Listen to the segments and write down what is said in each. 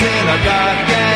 in a goth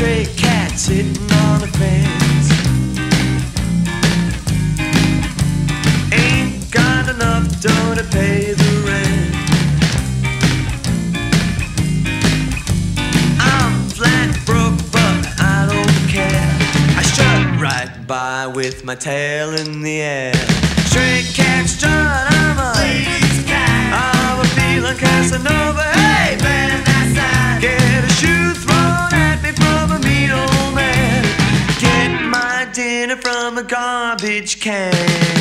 stray cat sitting on a fence. Ain't got enough dough to pay the rent. I'm flat broke, but I don't care. I strut right by with my tail in the air. Stray cat strut. Garbage can.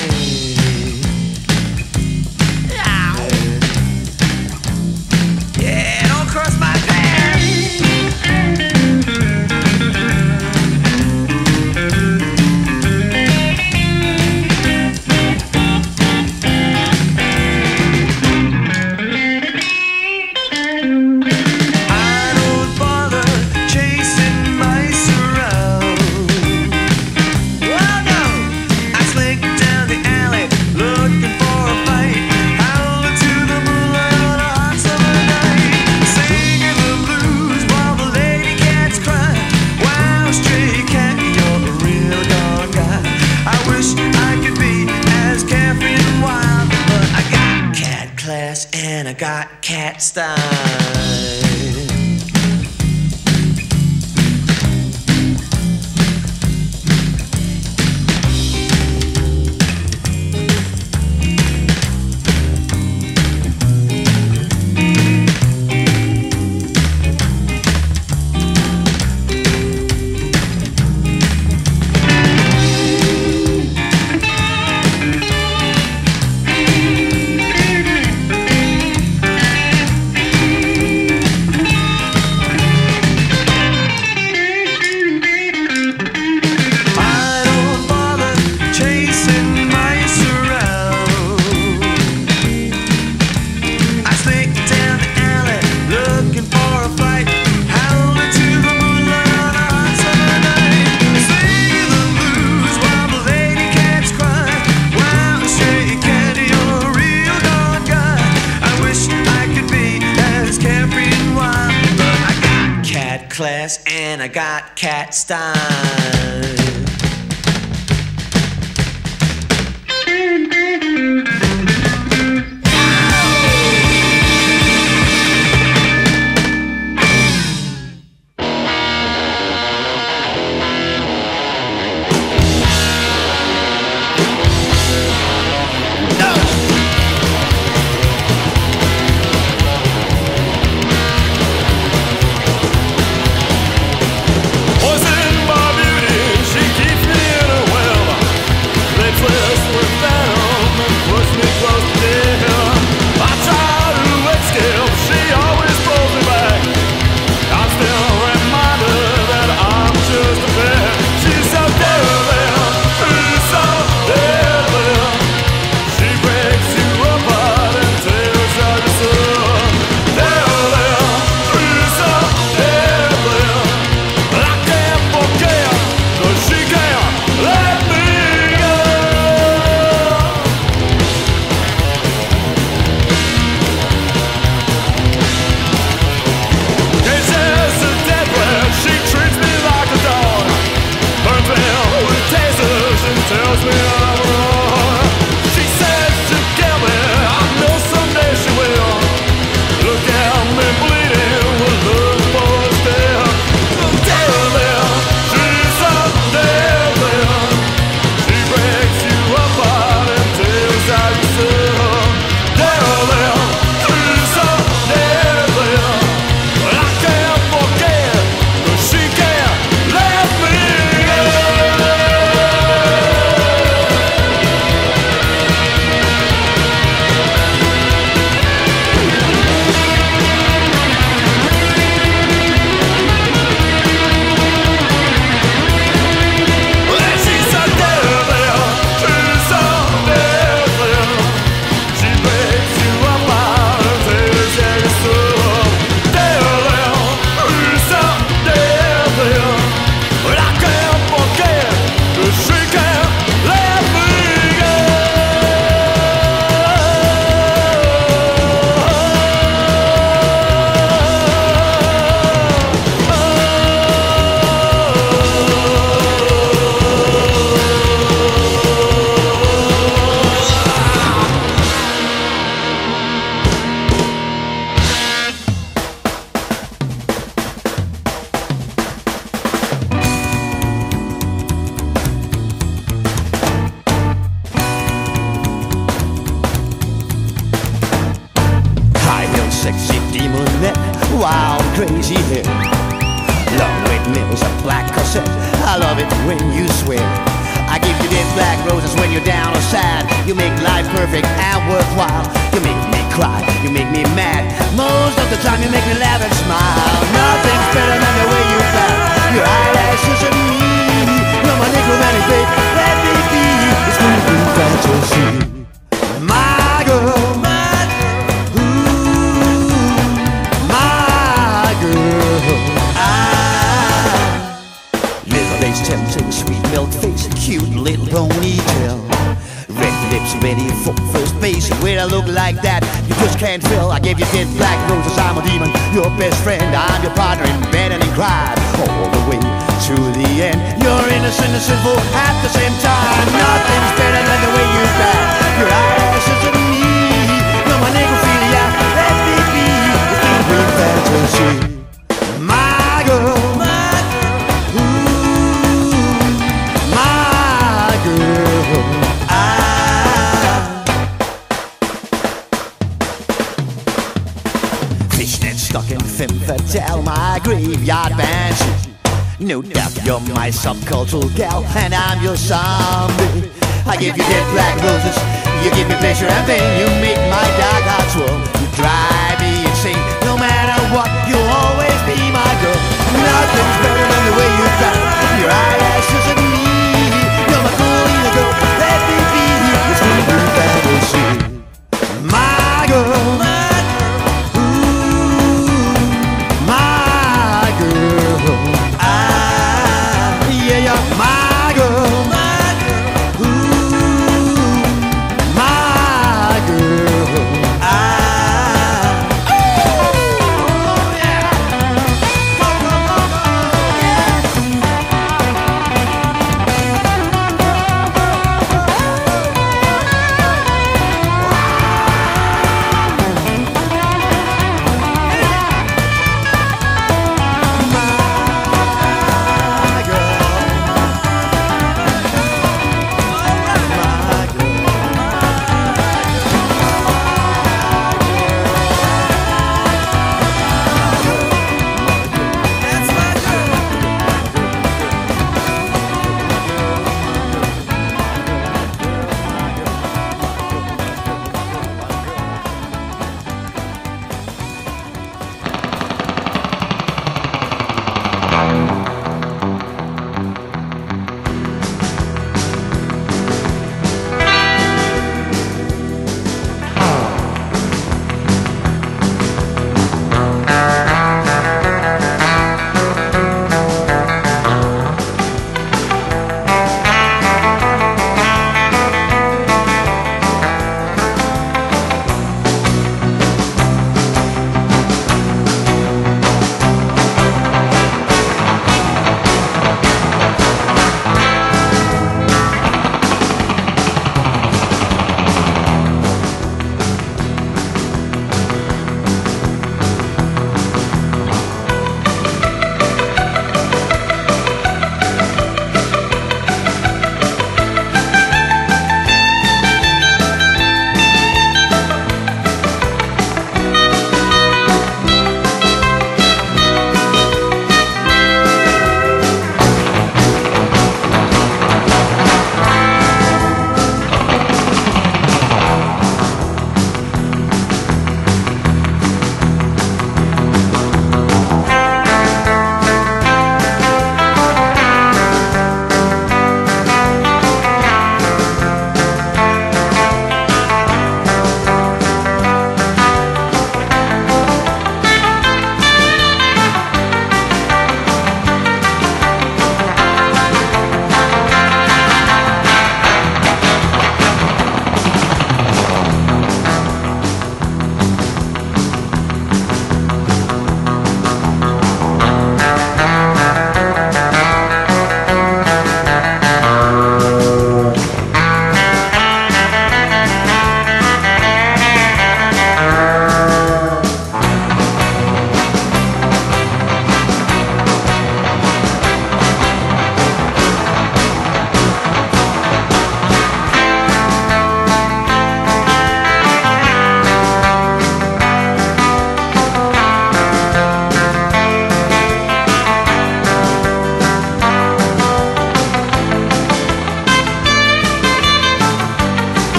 Got cat ready for first base. When I look like that, you just can't feel I gave you dead black roses, I'm a demon. Your best friend, I'm your partner in bed and in crime All the way to the end. You're innocent and sinful at the same time. Nothing's better than the way you got Your eyes are to me. No, my necrophilia, let me be. It's fantasy. You're my subcultural gal, and I'm your zombie. I give you dead black roses, you give me pleasure and pain. You make my dark heart swirl, you drive me insane. No matter what, you'll always be my girl. Nothing's better than the way you got your eyelashes and me.